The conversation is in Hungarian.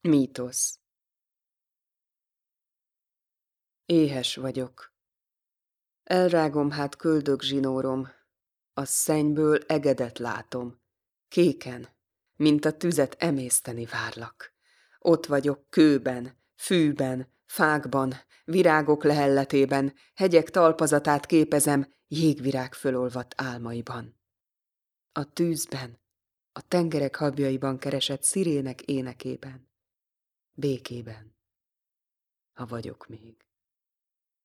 Mítosz Éhes vagyok. Elrágom hát köldög zsinórom, a szennyből egedet látom. Kéken, mint a tüzet emészteni várlak. Ott vagyok kőben, fűben, fákban, virágok lehelletében, hegyek talpazatát képezem jégvirág fölolvadt álmaiban. A tűzben, a tengerek habjaiban keresett szirének énekében, békében, ha vagyok még.